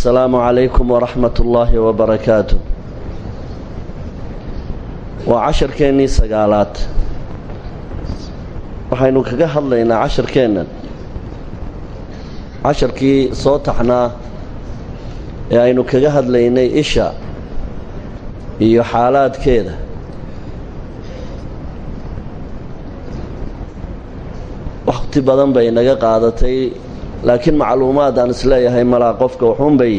السلام عليكم ورحمة الله وبركاته waa casharkeennii sagaalaad waxaynu kaga hadlaynaa casharkeennan casharkii soo taxnaa ee aynu kaga hadlaynay isha iyo xaalaadkeeda wakhti badan bay naga qaadatay laakiin macluumaad aan is leeyahay malaa qofka waxuunbay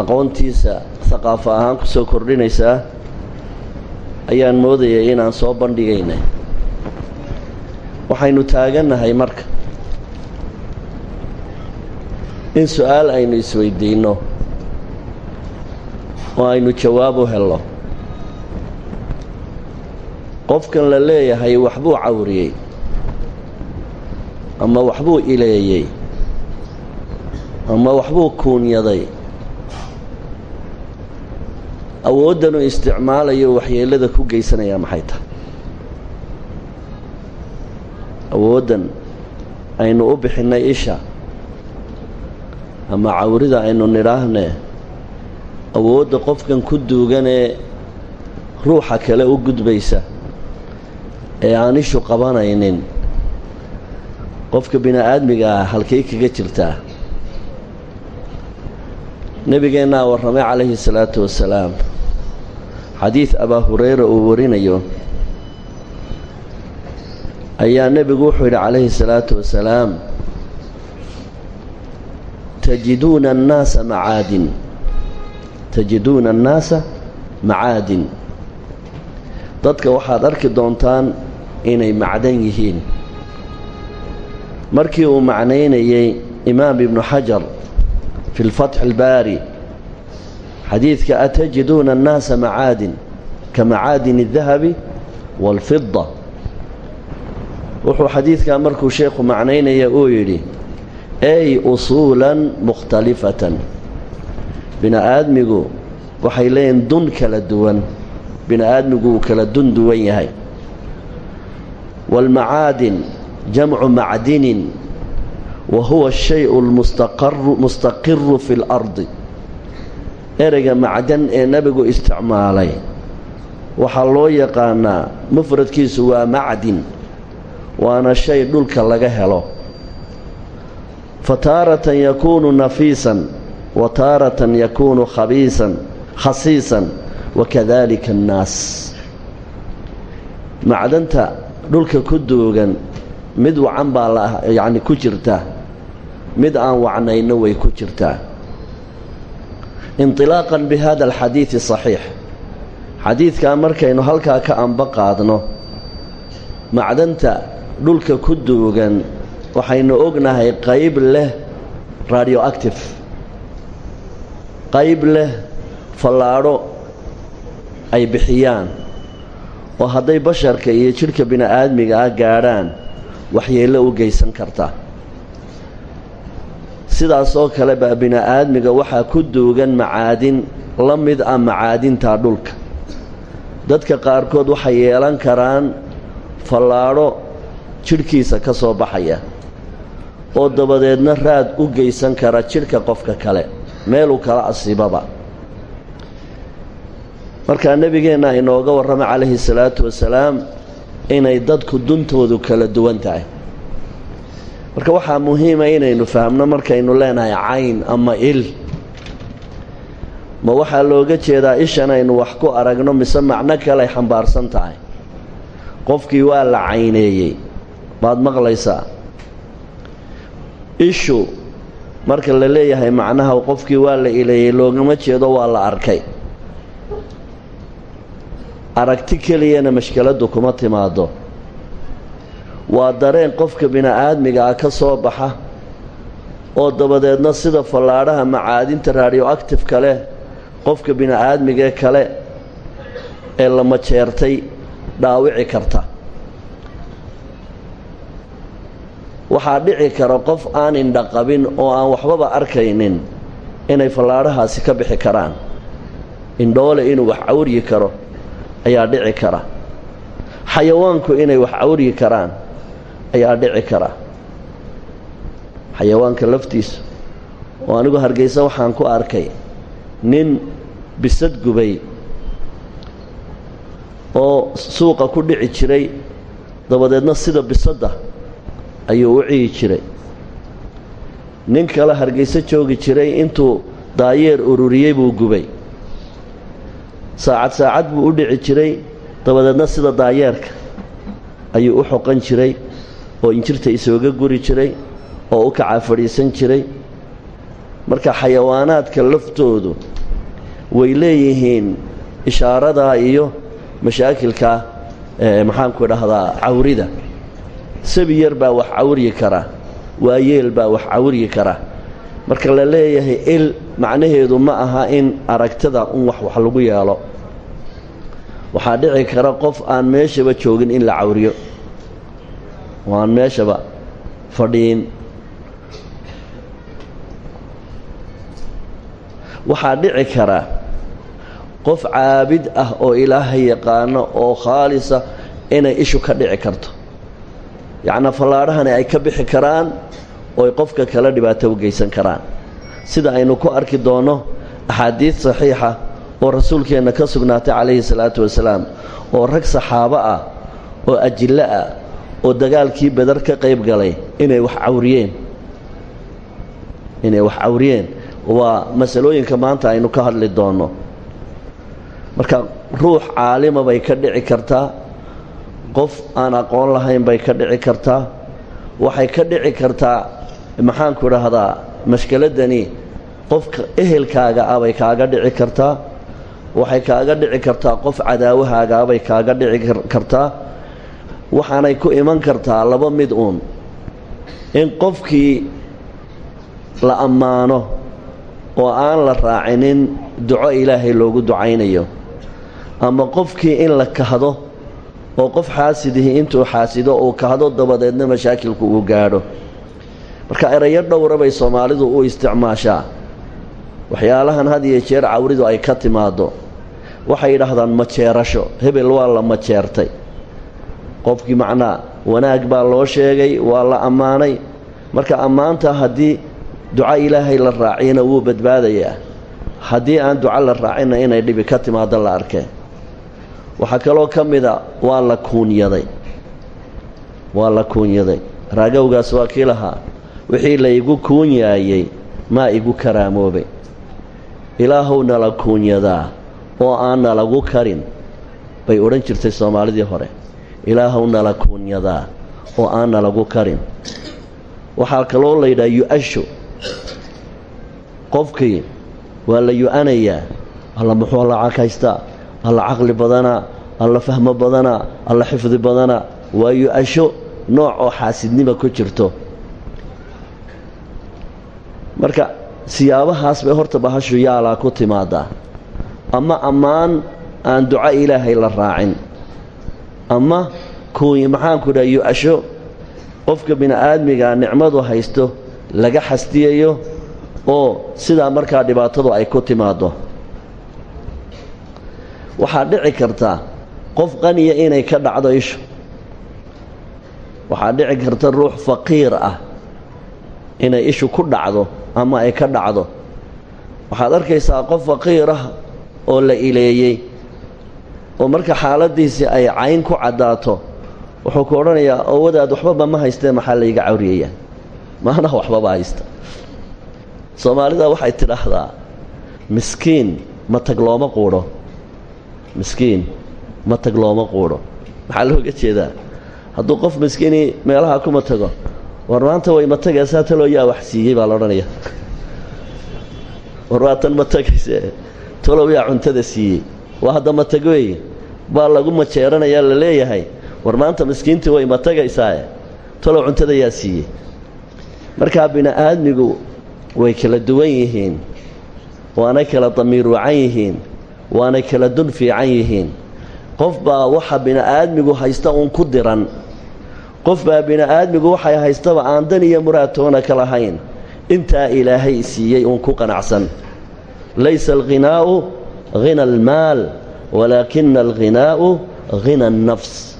aqoontiisa haqaafo ahaan ku soo kordhinaysaa ayaan moodayay inaan soo bandhigaynay waxaynu taagannahay marka. In su'aal aynu isweydiinno. Oo aynu jawaab u helno. Qofkan la leeyahay waxbuu cawriyey ama waxbuu ileeyey. Ama waxbuu kuunyaday. Awooddanuu isticmaalayo waxyeellada ku geysanayaa maxay tahay? Awooddan aynu u bixinnay isha. Ama cawrida aynu nidhaahnee awoodda qofkan ku duuganee ruuxa kale u gudbaysa ee aan ishu qabanaynin qofka bini aadmiga ah halkay kaga jirtaa nebigeennaa warramay calayhi salaatu wasalaam. Xadiid abaa hureyra uu warinayo. Ayaa nebigu wuxuu yidhi calayhi salaatu wasalaam tajiduuna annaasa macaadin. Tajiduuna annaasa macaadin. Dadka waxaad arki doontaan inay macdan yihiin markii uu macnaynayey imaam ibnu xajar fi lfatxi albaari xadiidka atajiduuna annaasa macaadin ka macaadin الdahabi wاlfida wuxuu xadiidkaa markuu sheekhu macnaynaya uu yidhi ay usuulan mukhtalifatan bini aadmigu waxay leeyihin dun kala duwan bini aadmigu uu kala dun duwan yahay wاlmacaadin jamcu macdinin wa huwa ashay-u lmustaqiru fi اlardi ereyga macdan ee nebigu isticmaalay waxaa loo yaqaanaa mufradkiisu waa macdin waana shay dhulka laga helo. Fa taaratan yakuunu nafiisan wa taaratan yakuunu khabiisan khasiisan wakadalika annaas. Macdanta dhulka ku duugan mid wacan baa la yacni ku jirta. Mid aan wacnayno way ku jirtaa. Inطilaaqan bihada alxadiidi saxiix. Xadiidkaa markaynu halkaa ka anba qaadno macdanta dhulka ku duugan waxaynu ognahay qayb leh radioactive. Qayb leh fallaadho ay bixiyaan. Oo hadday basharka iyo jidhka bini aadmiga ah gaadhaan waxyeello u geysan karta. Sidaas oo kale baa bini aadmiga waxaa ku duugan macaadin la mid ah macaadinta dhulka. Dadka qaarkood waxay yeelan karaan fallaadho jidhkiisa ka soo baxaya oo dabadeedna raad u geysan kara jidhka qofka kale meeluu kala asiibaba. Markaa nebigeenna inooga warramay calayhi salaatu wasalaam inay dadku duntoodu kala duwan tahay. Marka waxaa muhiima inaynu fahamno markaynu leenahay cayn ama il. Ma waxaa looga jeedaa ishan aynu wax ku aragno mise macno kale ay xambaarsan tahay. Qofkii waa la cayneeyey. Baad maqlaysaa? Ishu marka la leeyahay macnaha qofkii waa la ileeyey loogama jeedo waa la arkay aragti keliyana mashkeladdu kuma timaado. Waa dareen qofka bini aadmiga ah ka soo baxa oo dabadeedna sida fallaadhaha macaadinta radioactifeka leh qofka bini-aadmigee kale ee la majeertay dhaawici karta. Waxaa dhici kara qof aan indhaqabin oo aan waxbaba arkaynin inay fallaadhahaasi ka bixi karaan. Indhoole inuu wax cawryi karo ayaa dhici kara. Xayawaanku inay wax cawryi karaan ayaa dhici kara. Xayawaanka laftiisa oo anigu hargeysa waxaan ku arkay nin bisad gubay oo suuqa ku dhici jiray dabadeedna sida bisadda ayuu u ciyi jiray. Nin kale hargeyso joogi jiray intuu daayeer ururiyey buu gubay saacad saacad buu u dhici jiray. Dabadeedna sida daayeerka ayuu u xoqan jiray oo injirta isooga guri jiray oo u kacaa fadhiisan jiray. Marka xayawaanaadka laftoodu way leeyihiin ishaaradaa iyo mashaakilka maxaanku idhaahdaa cawrida. Sabi yar baa wax cawryi kara waayeel baa wax cawryi kara marka la leeyahay il macnaheedu ma aha in aragtida un wax wax lagu yeelo. Waxaa dhici kara qof aan meeshaba joogin in la cawriyo. Oo aan meeshaba fadhiin. Waxaa dhici kara qof caabid ah oo ilaahay yaqaano oo khaalisa inay ishu ka dhici karto. Yacnaa fallaadhahani ay ka bixi karaan ooy qofka kale dhibaato u geysan karaan. Sida aynu ku arki doonno axaadiid saxiixa oo rasuulkeenna ka sugnaatay calayhi salaatu wasalaam oo rag saxaabo ah oo ajillo ah oo dagaalkii badar ka qayb galay inay wax cawriyeen. Inay wax cawriyeen. Waa masalooyinka maanta aynu ka hadli doonno marka ruux caalima bay ka dhici kartaa. Qof aan aqoon lahayn bay ka dhici kartaa. Waxay ka dhici kartaa maxaanku idhaahdaa mashkeladani qofka ehelkaaga ah bay kaaga dhici kartaa waxay kaaga dhici kartaa qof cadaawahaagaa bay kaaga dhici kartaa waxaanay ku iman kartaa laba mid uun. In qofkii la ammaano oo aan la raacinin duco ilaahay loogu ducaynayo ama qofkii in la kahdo oo qof xaasidihii intuu xaasido uu kahdo dabadeedna mashaakilku uu gaadho marka erayo dhowra bay soomaalidu u isticmaashaa. Waxyaalahan had iyo jeer cawridu ay ka timaaddo. Waxay yidhaahdaan majeerasho hebel waa la majeertay qofkii macnaa wanaag baa loo sheegay waa la ammaanay. Marka ammaanta haddii duco ilaahay la raaciyana wuu badbaadayaa. Haddii aan duco la raacinna inay dhibi ka timaaddo la arkeen waxaa kaloo ka mida waa la kuunyaday. Waa la kuunyaday. Raagowgaas waa kii lahaa wixii laygu kuunyaayey maa igu karaamoobay ilaahow nala kuunyadaa oo aan nalagu karin bay odhan jirtay soomaalidii hore. Ilaahow nala kuunyadaa oo aan nalagu karin. Waxaa kaloo layidhaha yu-asho qofkii waa la yu-anayaa alla muxuu alla caghaystaa alla caqli badanaa alla fahmo badanaa alla xifdi badanaa waa yu-asho nooc oo xaasidnima ku jirto marka siyaabahaas bay horta bahashu yaalaa ku timaadaa. Ama ammaan aan duco ilaahay la raacin. Ama kuwii maxaanku dhaha yu-asho qofka bini-aadmigaa nicmadu haysto laga xasdiyayo oo sidaa markaa dhibaatadu ay ku timaaddo. Waxaa dhici karta qof qaniya inay ka dhacdo ishu waxaa dhici karta ruux faqiir ah inay ishu ku dhacdo ama ay ka dhacdo. Waxaad arkaysaa qof faqiir ah oo la ileeyey oo marka xaaladiisii ay cayn ku caddaato wuxuu ku odhanayaa owadaad waxbaba ma haystee maxaa layga cawriyayaa maana waxbaba haysta. Soomaalida waxay tidhaahdaa miskiin matag looma quudho. Miskiin matag looma quudho. Maxaa looga jeedaa? Hadduu qof miskiini meelaha kuma tago war maanta way matagaysaa taloo yaa wax siiyey baa la odhanaya war waatan matagayse talow yaa cuntada siiyey. Waa hadda matag weeye baa lagu majeeranayaa la leeyahay. War maanta miskiintii way matagaysaae talow cuntada yaa siiyey. Markaa bini-aadmigu way kala duwan yihiin waanay kala damiir wacan yihiin waanay kala dun fiican yihiin. Qof baa waxa bini'aadmigu haysta uun ku diran qof baa bini'aadmigu waxay haystaba aan dan iyo muraadtoona ka lahayn. Intaa ilaahay siiyey uun ku qanacsan. Laysa alghinaa'u hina almaal walaakina alghinaa'u hina annafs.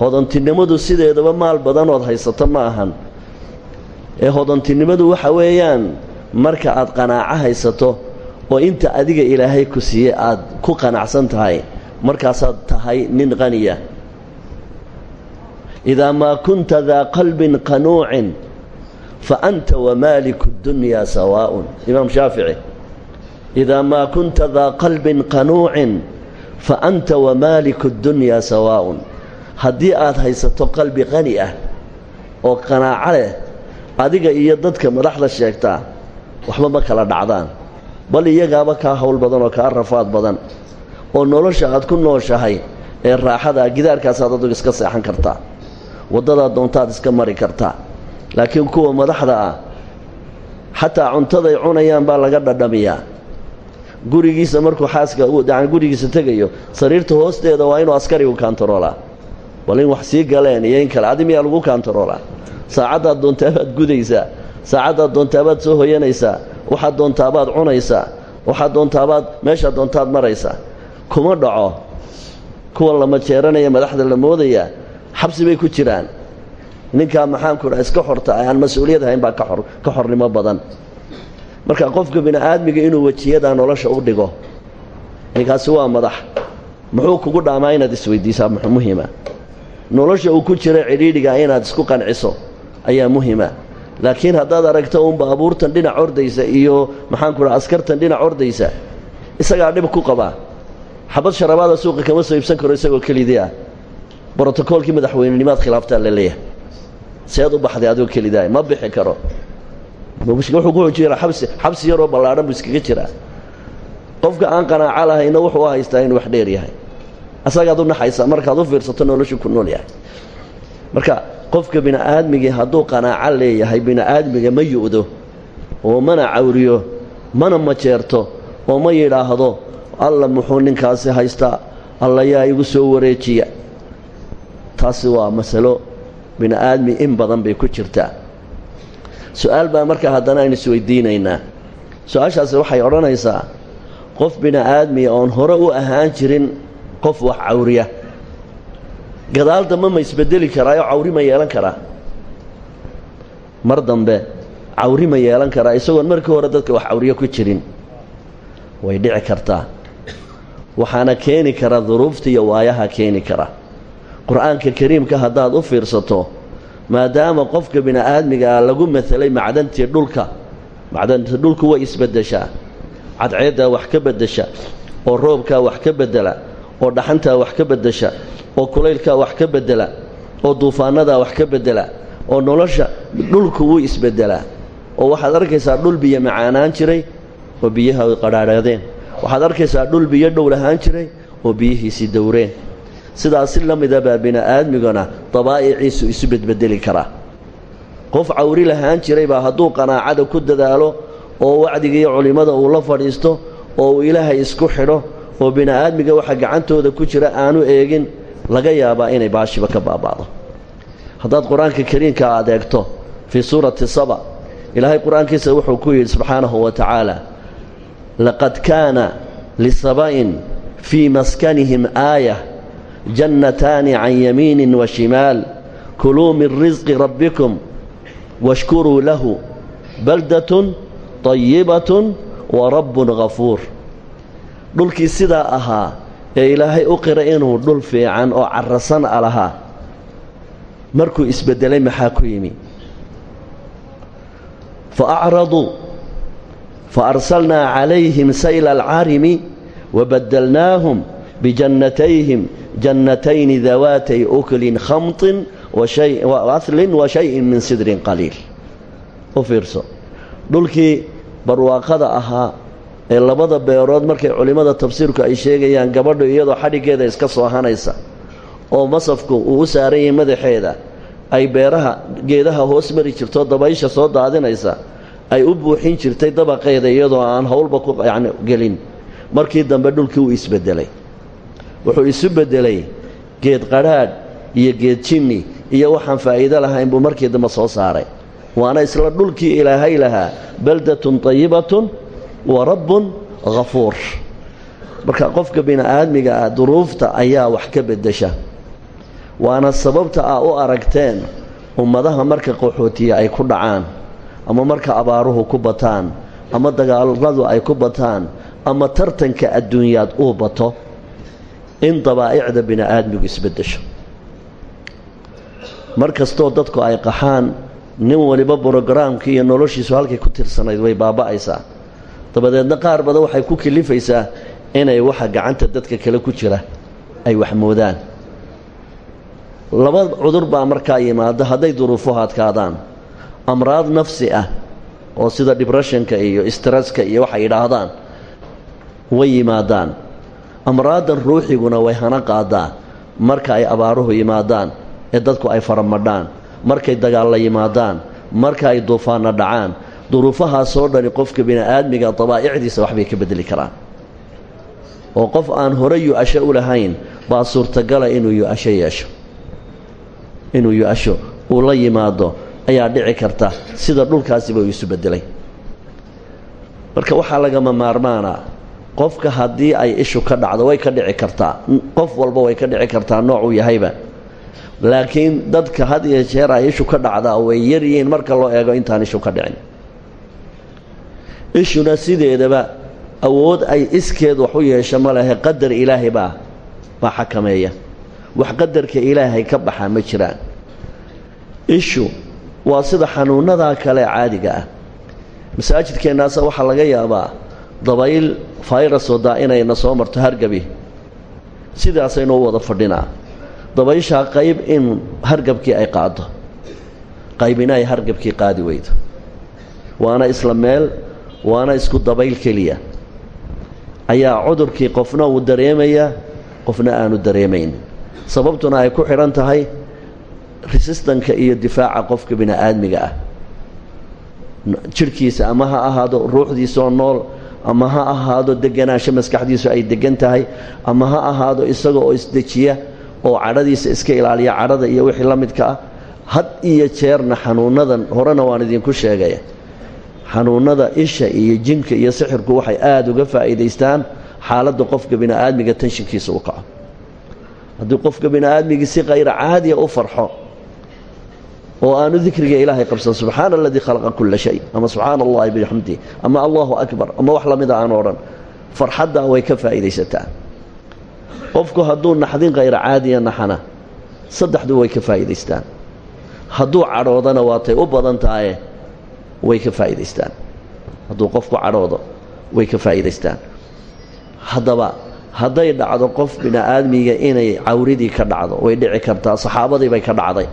Hodantinimadu sideedaba maal badanood haysato ma ahan. Ee hodantinimadu waxa weeyaan marka aad qanaaco haysato oo inta adiga ilaahay ku siiyey aad ku qanacsan tahay markaasaad tahay nin qaniya idaa maa kunta daa qalbin qanuucin fa anta wamaaliku اdunyaa sawaa'un imaam shaafici idaa maa kunta daa qalbin qanuucin fa anta wamaaliku اdunyaa sawaa'un haddii aad haysato qalbi qani ah oo qanaaco leh adiga iyo dadka madaxda sheegtaa waxba ma kala dhacdaan bal iyagaaba kaa howl badan oo kaa rafaad badan oo nolosha aad ku nooshahay ee raaxadaa gidaarkaasaad adugu iska seexan kartaa waddadaa doontaad iska mari kartaa. Laakiin kuwa madaxda ah xataa cuntaday cunayaan baa laga dhadhamiyaa. Gurigiisa markuu xaaska gurigiisa tegayo sariirta hoosteeda waa inuu askarigu kaantaroolaa. Bal in wax sii galeen iyo in kale adi miyaa lagu kaantaroolaa. Saacaddaad doontaabaad gudaysaa. Saacaddaad doontaabaad soo hoyanaysaa. Waxaad doontaabaad cunaysaa. Waxaad doontaabaad meeshaad doontaad maraysaa. Kuma dhaco. Kuwa lama jeeranaya madaxda la moodayaa xabsi bay ku jiraan. Ninkaa maxaanku dhaa iska xorta aan mas'uuliyad hayn baa ka xornimo badan. Marka qofka bini'aadmiga inuu wejiyadaa nolosha u dhigo ninkaasi waa madax. Muxuu kugu dhaamaa inaad isweydiisaa? Muhima. Nolosha uu ku jira cidhiidhiga inaad isku qanciso ayaa muhima. Laakiin haddaad aragto uun baabuurtan dhinac ordaysa iyo maxaanku dhaa askartan dhinac ordaysa isagaa dhib ku qabaa. Xabad sharabaada suuqa kama soo iibsan karo isagoo kelidii ah brotokoolkii madaxweynenimaad khilaaftaa la leeyahay. Seed u baxday adigoo kelidaay ma bixi karo. Wuxuu ku jira xabsi xabsi yaroo ballaadhan buu iskaga jiraa. Qofka aan qanaaco lahayna wuxuu u haystaa inuu wax dheer yahay. Asagaad u naxaysaa markaad u fiirsato noloshu ku nool yahay. Marka qofka bini'aadmigii hadduu qanaaco leeyahay bini'aadmiga ma yu'do oo mana cawriyo mana majeerto oo ma yidhaahdo alla muxuu ninkaasi haystaa alla yaa igu soo wareejiya taasi waa masalo bini'aadmi in badan bay ku jirtaa. Su'aal baa marka haddana aynu isweydiinaynaa su'aashaasi waxay odhanaysaa qof bini'aadmiya oon hore u ahaan jirin qof wax cawriya. Gadaal dambe ma isbedeli karaayo cawri ma yeelan karaa. Mar dambe cawri ma yeelan karaa isagoon markii hore dadka wax cawriyo ku jirin. Way dhici kartaa. Waxaana keeni kara duruufta iyo waayaha keeni kara qur'aanka kariimka haddaad u fiirsato maadaama qofka bini'aadmigaa lagu matalay macdantii dhulka macdanta dhulku way isbeddeshaa cadceeddaa wax ka beddesha oo roobkaa wax ka beddela oo dhaxantaa wax ka beddesha oo kulaylkaa wax ka beddela oo duufaannadaa wax ka beddela oo nolosha dhulku wuu isbeddelaa. Oo waxaad arkaysaa dhul biyo macaanaan jiray oo biyaha ay waxaad arkaysaa dhul biyo dhow lahaan jiray oo biyihiisii dowreen sidaasi la mida baa bini'aadmiguna dabaa'iciisu isu bedbedeli karaa. Qof cawri lahaan jiray baa hadduu qanaacada ku dadaalo oo wacdiga iyo culimmada uu la fadhiisto oo uu ilaahay isku xidho oo bini'aadmiga waxa gacantooda ku jira aanu eegin laga yaabaa inay baashiba ka baaba'do. Haddaad qur'aanka kariimka aad eegto fii suurati saba ilaahay qur'aankiisa wuxuu ku yidhi subxaanahu wa tacaala laqad kaana lisaba'in fii maskanihim aaya jannataani can yamiinin wa shimaal kuluu min risqi rabbikum washkuruu lahu baldatun طayibatun wa rabbun ghafuur dhulkii sidaa ahaa ee ilaahay u qira inuu dhul fiican oo carrasan a lahaa markuu isbeddelay maxaa ku yimi faacraduu faarsalnaa calayhim sayla alcarimi wabadalnaahum bijannatayhim jannatayni dawaatay uklin khamطin waaslin wa shayin min sidrin qaliil u fiirso dhulkii barwaaqada ahaa ee labada beerood markay culimmada tafsiirku ay sheegayaan gabadhu iyadoo xadhiggeeda iska soo hanaysa oo masafku uu u saaran yahay madaxeeda ay beeraha geedaha hoos mari jirto dabaysha soo daadinaysa ay u buuxin jirtay dabaqeeda iyadoo aan howlba ku yani gelin markii dambe dhulkii uu isbedelay wuxuu isu bedelay geed qadhaadh iyo geed jinni iyo waxaan faa'iido lahayn buu markii dambe soo saaray. Waana isla dhulkii ilaahay lahaa baldatun tayibatun wa rabbun hafuur marka qofka bini'aadmiga ah duruufta ayaa wax ka beddesha. Waana sababta aa u aragteen ummadaha marka qaxootiya ay ku dhacaan ama marka abaaruhu ku bataan ama dagaaladu ay ku bataan ama tartanka adduunyaad uu bato in dabaa'icda bini'aadmigu isbeddesho. Mar kastoo dadku ay qaxaan nin waliba brogaraamkii iyo noloshiisu halkay ku tirsanayd way baaba'aysaa. Dabadeedna qaar badan waxay ku kelifaysaa inay waxa gacanta dadka kale ku jira ay waxmoodaan laba cudur baa markaa yimaada hadday duruufuhu adkaadaan amraad nafsi ah oo sida dibreshanka iyo stresska iyo waxay yidhaahdaan way yimaadaan amraadan ruuxiguna way hana qaadaa marka ay abaaruhu yimaadaan ee dadku ay faramadhaan. Markay dagaalla yimaadaan marka ay duufaanna dhacaan. Duruufahaasoo dhani qofka bini'aadmiga dabaa'icdiisa waxbay ka bedeli karaan. Oo qof aan hore yu-asho u lahayn baa suurtagala inuu yu-asho inuu yu-asho uu la yimaado ayaa dhici karta sida dhulkaasiba uu isu bedelay marka waxaa lagama maarmaana qofka haddii ay ishu ka dhacdo way ka dhici kartaa. Qof walba way ka dhici kartaa noocuu yahayba. Laakiin dadka had iyo jeer ay ishu ka dhacdaa way yar yihiin marka loo eego intaan ishu ka dhicin. Ishuna sideedaba awood ay iskeed wax u yeesho ma lehe qadar ilaahay baa baa xakameeya. Wax qadarka ilaahay ka baxa ma jiraan. Ishu waa sida xanuunadaa kale caadiga ah. Masaajidkeennaasa waxaa laga yaabaa dabayl fayrasoo daa inayna soo marto hargabi. Sidaasaynu u wada fadhinaa. Dabayshaa qayb in hargabkii ay qaado qaybina ay hargabkii qaadi weydo. Waana isla meel waana isku dabayl keliya. Ayaa cudurkii qofna uu dareemayaa qofna aanu dareemayn. Sababtuna ay ku xidhan tahay resistanka iyo difaaca qofka bini'aadmiga ah. Jidhkiisa ama ha ahaado ruuxdiisaoo nool ama ha ahaado deganaansho maskaxdiisu ay degan tahay ama ha ahaado isaga oo isdejiya oo cadhadiisa iska ilaaliya cadhada iyo wixii la midka ah had iyo jeerna xanuunadan horena waan idinku sheegaya. Xanuunada isha iyo jinka iyo sixirku waxay aada uga faa'iidaystaan xaaladda qofka bini'aadmiga tanshinkiisa u kaco. Haddii qofka bini'aadmigii si kayra caadiya u farxo oo aanu dikriga ilaahay qabsan subxaana aladii khalaqa kulla shay ama subxaana allahi bixamdih ama allahu akbar ama wax lamida aan odhan farxaddaa way ka faa'iidaysataa. Qofku hadduu naxdin kayra caadiya naxana saddexdu way ka faa'iidaystaan. Hadduu cadhoodana waatay u badan tahaye way ka faa'iidaystaan. Hadduu qofku cadhoodo way ka faa'iidaystaan. Haddaba hadday dhacdo qof bini'aadmiga inay cawridii ka dhacdo way dhici ka dhacday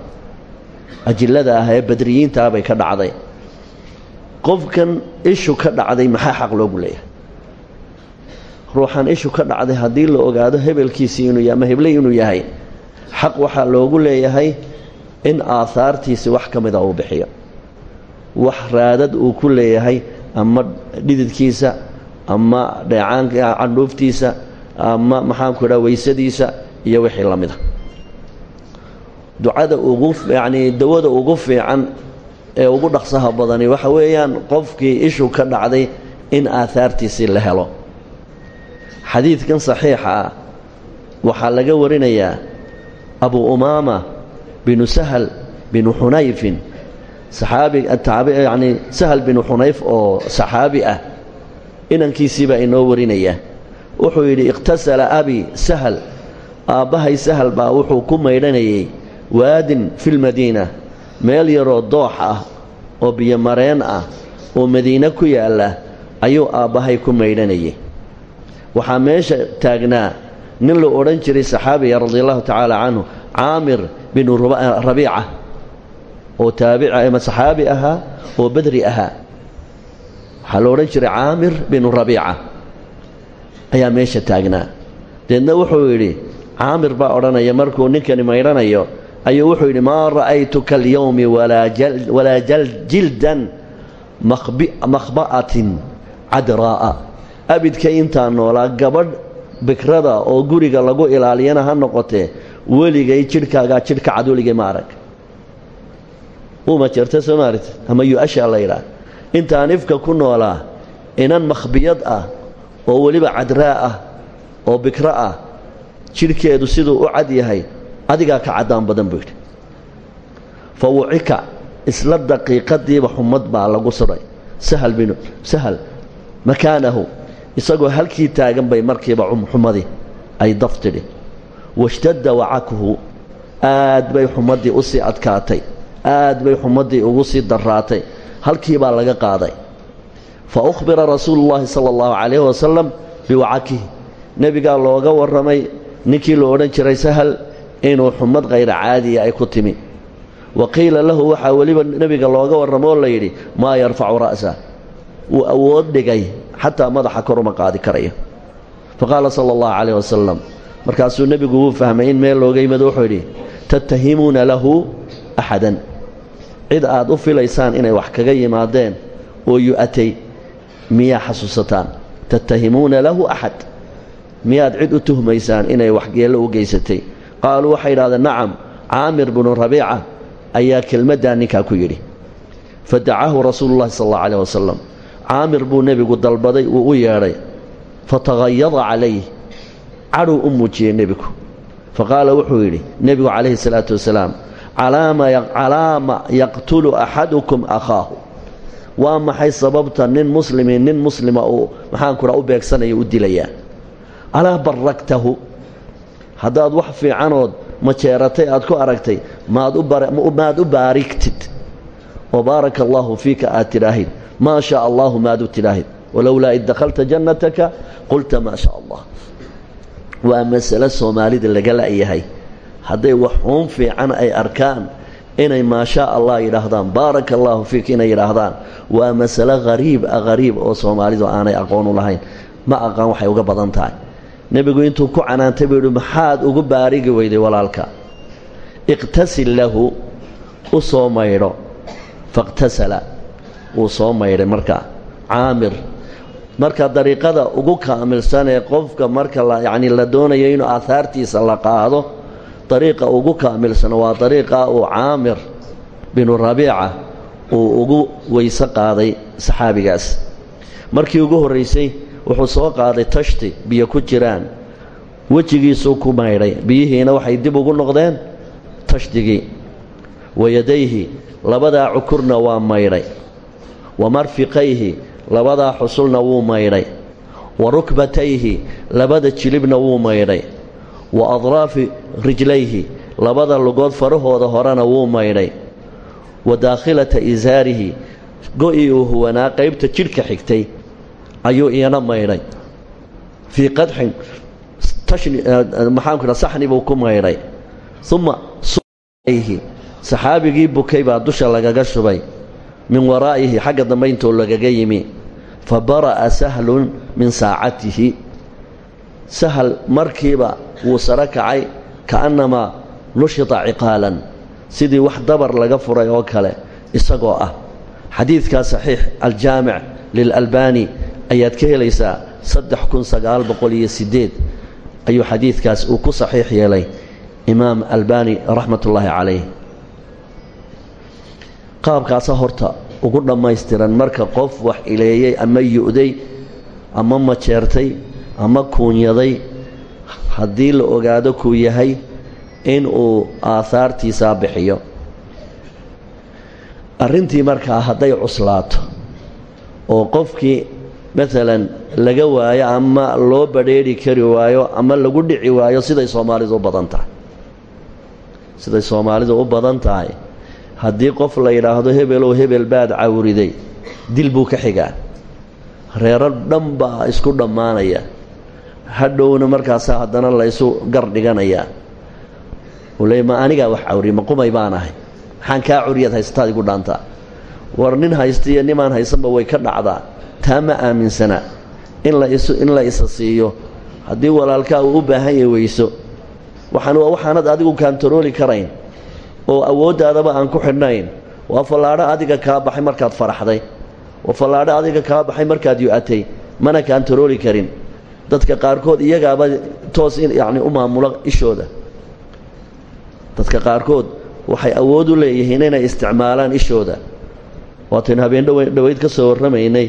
ajillada ah ee badriyiintaa bay ka dhacday. Qofkan ishu ka dhacday maxaa xaq loogu leeyahay? Ruuxan ishu ka dhacday haddii la ogaado hebelkiisii inuu ama hebley inuu yahay xaq waxaa loogu leeyahay in aahaartiisi wax ka mida uu bixiyo. Wax raadad uu ku leeyahay ama dhididkiisa ama dheecaanka candhuuftiisa ama maxaanku idhaha weysadiisa iyo wixii la mida ducada ugu yacnii dawada ugu fiican ee ugu dhaqsaha badani waxa weeyaan qofkii ishu ka dhacday in aahaartiisii la helo. Xadiidkan saxiixa ah waxaa laga warinayaa abu umaama binu sahal binu xunayfin saxaabi yacnii sahal binu xunayf oo saxaabi ah. Inankiisiibaa inoo warinaya. Wuxuu yidhi iqhtasala abi sahal. Aabbahay sahal baa wuxuu ku maydhanayay waadin filmadiina meel yaroo doox ah oo biyomareen ah oo madiine ku yaalla ayuu aabbahay ku maydhanayay. Waxaa meesha taagnaa nin la odhan jiray saxaabiga radiallahu tacaala canhu caamir binu rabiica oo taabica ama saxaabi ahaa oo badri ahaa. Waxaa la jiray caamir binu rabiica. Ayaa meesha taagnaa. Deedna wuxuu yidhi caamir baa odhanaya markuu ninkani maydhanayo ayuu wuxuu yidhi maa ra'aytuka alyowmi walaa jildan makhba'atin cadraa'a abidka intaa noolaa gabadh bikrada oo guriga lagu ilaaliyana ha noqotee weligay jidhkaagaa jidhka cad weligay ma arag. Uma jeerta soomaalit ama yu-asha la yidhaah? Intaan ifka ku noolaa inan makhbiyad ah oo weliba cadraa ah oo bikro ah jidhkeedu siduu u cad yahay adigaa ka caddaan badan buu yidhi. Fa isla daqiiqadiiba xumad baa lagu suray. Sahal binu sahal makaanahu isagoo halkii taagan bay markiiba xumadii ay daf tidhi. Washtadda wacakuhu aad bay xumaddii u sii adkaatay. Aad bay xumaddii ugu sii daraatay halkii baa laga qaaday. Fa ukhbira rasuulu llaahi sala allahu calayhi wasalam biwacakihi. Nebigaa looga warramay ninkii la odhan jiray sahal inuu xumad khayra caadiya ay ku timi. Wa qiila lahu waxaa weliba nebiga looga warramo oo la yidhi maa yarfacu ra'sa. Wuu awood dhigay xataa madaxa kor uma qaadi karaya fa qaala sala allahu calayh wasalam markaasuu nebigu wuu fahmay in meel looga yimado wuxuu yidhi tattahimuuna lahu axadan cid aad u filaysaan inay wax kaga yimaadeen oo yu-atay miyaa xasuusataan. Tattahimuuna lahu axad miyaad cid u tuhmaysaan inay waxgeello u geysatay qaaluu waxay yidhahdeen nacam caamir binu rabiica ayaa kelmaddaa ninkaa ku yidhi. Fa dacaahu rasuulu llahi sal allau calayh wasalam caamir buu nebigu dalbaday uu u yeedhay fatahayada calayh cadhuu u muujiyey nebigu. Fa qaala wuxuu yidhi nebigu calayhi salaatu wasalaam calaama yaqtulu axadukum akhaahu. Waa maxay sababta nin muslimiin nin muslima uu maxaanku dhaa u beegsanaya u dilayaa? Alaa baragtahu haddaad wax fiicanood majeeratay aad ku aragtay maad u baarigtid. Oo baaraka allaahu fiika aad tidhaahid. Maa shaa allaahu maad u tidhaahid. Walowlaa id dakhalta jannataka qulta maa shaa allah. Waa masale soomaalida laga la'yahay hadday wax xuun fiican ay arkaan inay maa shaa allah yidhaahdaan baaraka allaahu fiik inay yidhaahdaan waa masale hariib a hariib oo soomaalidu aanay aqoon u lahayn. Ma aqaan waxay uga badan tahay nebigu intuu ku canaantay buu yidhi maxaad ugu baarigi weyday walaalka. Iqtasil lahu u soo maydho. Faqtasala wuu soo maydhay markaa caamir marka dariiqada ugu kaamilsan ee qofka marka yacni la doonayo inuu aahaartiisa la qaado dariiqa ugu kaamilsan waa dariiqa uu caamir binu rabiica uu ugu weyse qaaday saxaabigaas. Markii ugu horraysay wuxuu soo qaaday tashti biyo ku jiraan. Wejigiisuu ku maydhay biyihiina waxay dib ugu noqdeen tashdigii wayadayhi labadaa cukurna waa maydhay. Wa marfiqayhi labadaa xusulna wuu maydhay. Wa rukbatayhi labada jilibna wuu maydhay. Wa adraafi rijlayhi labada lugood farahooda horena wuu maydhay. Wa daakhilata isaarihi go-ii uu huwanaa qaybta jidhka xigtay ayuu iyana maydhay fii qadxin maxaanku dha saxni buu ku maydhay uma ayhi saxaabigii bukay baa dusha lagaga shubay. Min waraa'ihi xagga dambe lagaga yimi. Fa bara'a sahlun min saacatihi. Sahal markiiba wuu saro kacay ka'annamaa nushita ciqaalan. Sidii wax dabar laga furay oo kale isagoo ah. Xadiidkaa saxiix aljaamic lilalbaani ayaad ka helaysaa saddex kun sagaal boqol iyo siddeed ayuu xadiidkaas uu ku saxiix yeelay imaam albani raxmat ullaahi calayh. Qaabkaasa horta ugu dhammaystiran marka qof wax ileeyey ama yu'day ama majeertay ama kuunyaday haddii la ogaado kuu yahay in uu aahaartiisaa bixiyo. Arrintii markaa hadday cuslaato oo qofkii maalan laga waayo ama loo badrheeri kari waayo ama lagu dhici waayo siday soomaalidu u badan tahay. Siday soomaalidu u badan tahay. Haddii qof la yidhaahdo hebelow hebel baad cawriday dil buu ka xigaa. Reero dhan baa isku dhammaanaya. Hadhowna markaasaa haddana laysu gar dhiganayaa uu leey wax cawriy ma qumay baan ahay. Maxaan kaa curiyaad igu dhaantaa war nin haysta iyo nimaan haysanba way ka dhacdaa taa ma aaminsana in la isa siiyo. Haddii walaalkaa uu u baahan yahay weyso. Waxaan waa waxaanad adigu kaantarooli karayn. Oo awooddaadaba aan ku xidhnayn. Waa fallaadho adiga kaa baxay markaad faraxday. Oo fallaadho adiga kaa baxay markaad yu-atay. Mana kaantarooli karin. Dadka qaarkood iyagaaba toos yacni u maamulo ishooda. Dadka qaarkood waxay awood u leeyihiin inay isticmaalaan ishooda. Waataynu habeen dhaweyd ka soo warramaynay